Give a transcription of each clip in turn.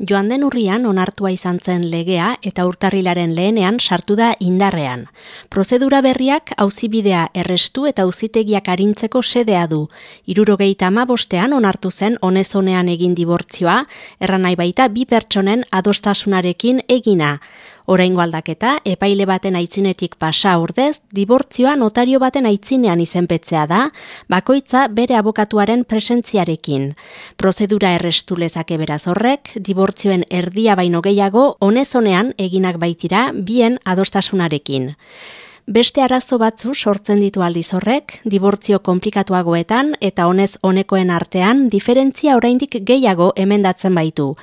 Joan den urrian onartua izan zen legea eta urtarrilaren lehenean sartu da indarrean. Prozedura berriak auzibidea errestu eta auzitegiak arintzeko sedea du. Irurogeita ama bostean onartu zen onezonean egin dibortzioa, erran nahi baita bi pertsonen adostasunarekin egina. Oraingo aldaketa, epaile baten aitzinetik pasa ordez, dibortzioa notario baten aitzinean izenpetzea da, bakoitza bere abokatuaren presentziarekin. Prozedura errestu lezake beraz horrek, dibortzioen erdia baino gehiago, honezonean eginak baitira bien adostasunarekin. Beste arazo batzu sortzen ditu aldiz horrek, dibortzio komplikatuagoetan eta honez honekoen artean diferentzia oraindik gehiago emendatzen baitu.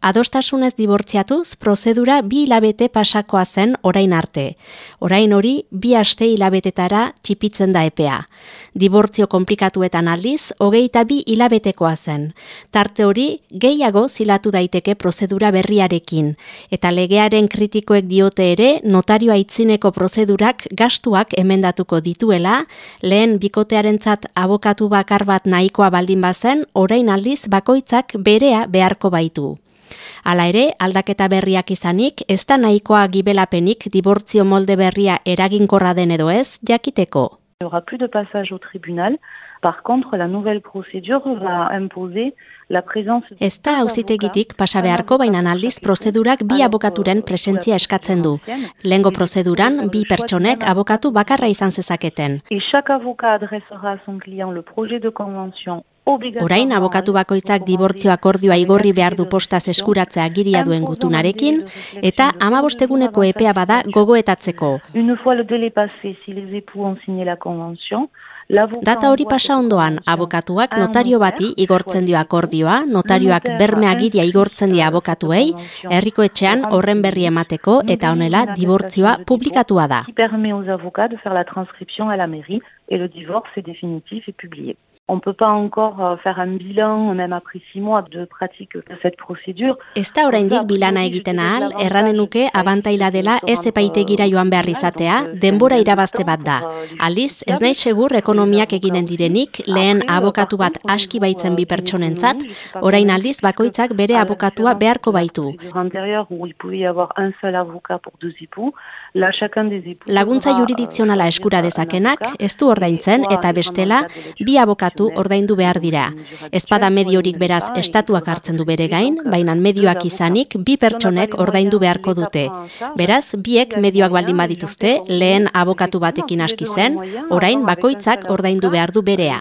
Adostasunez dibortziatuz, prozedura bi hilabete pasakoa zen orain arte. Orain hori, bi aste hilabetetara txipitzen da epea. Dibortzio komplikatuetan aldiz, hogeita bi hilabetekoa zen. Tarte hori, gehiago zilatu daiteke prozedura berriarekin. Eta legearen kritikoek diote ere, notarioa itzineko prozedurak gastuak emendatuko dituela, lehen bikotearentzat abokatu bakar bat nahikoa baldin bazen, orain aldiz bakoitzak berea beharko baitu. Hala ere, aldaketa berriak izanik, ez da nahikoa gibelapenik dibortzio molde berria eraginkorra den edo ez, jakiteko. Aura plus de passage au tribunal. Par contre, la nouvelle procédure va imposer la présence... Ez da hauzitegitik pasa beharko baina aldiz prozedurak bi abokaturen presentzia eskatzen du. Lengo prozeduran, bi pertsonek abokatu bakarra izan zezaketen. Et chaque avocat adressera à son client le projet de convention Orain, abokatu bakoitzak dibortzio akordioa igorri behar du postaz eskuratzea giria duen gutunarekin, eta amabosteguneko epea bada gogoetatzeko. Data hori pasa ondoan, abokatuak notario bati igortzen dio akordioa, notarioak bermeagiria igortzen dio abokatuei, herriko etxean horren berri emateko eta honela dibortzioa publikatua da. Et le divorce est définitif et publié. On peut pas encore euh, faire un bilan, même après six mois de pratique de cette procédure. Ez da oraindik bilana egiten ahal, erranen nuke abantaila dela ez epaitegira joan behar izatea, denbora irabazte bat da. Aldiz, ez nahi segur ekonomiak eginen direnik, lehen abokatu bat aski baitzen bi pertsonentzat, orain aldiz bakoitzak bere abokatua beharko baitu. Laguntza juridizionala eskura dezakenak, ez du ordaintzen eta bestela, bi abokatu ordaindu behar dira. Ezpada mediorik beraz estatuak hartzen du bere gain, baina medioak izanik bi pertsonek ordaindu beharko dute. Beraz, biek medioak baldin badituzte, lehen abokatu batekin aski zen, orain bakoitzak ordaindu behar du berea.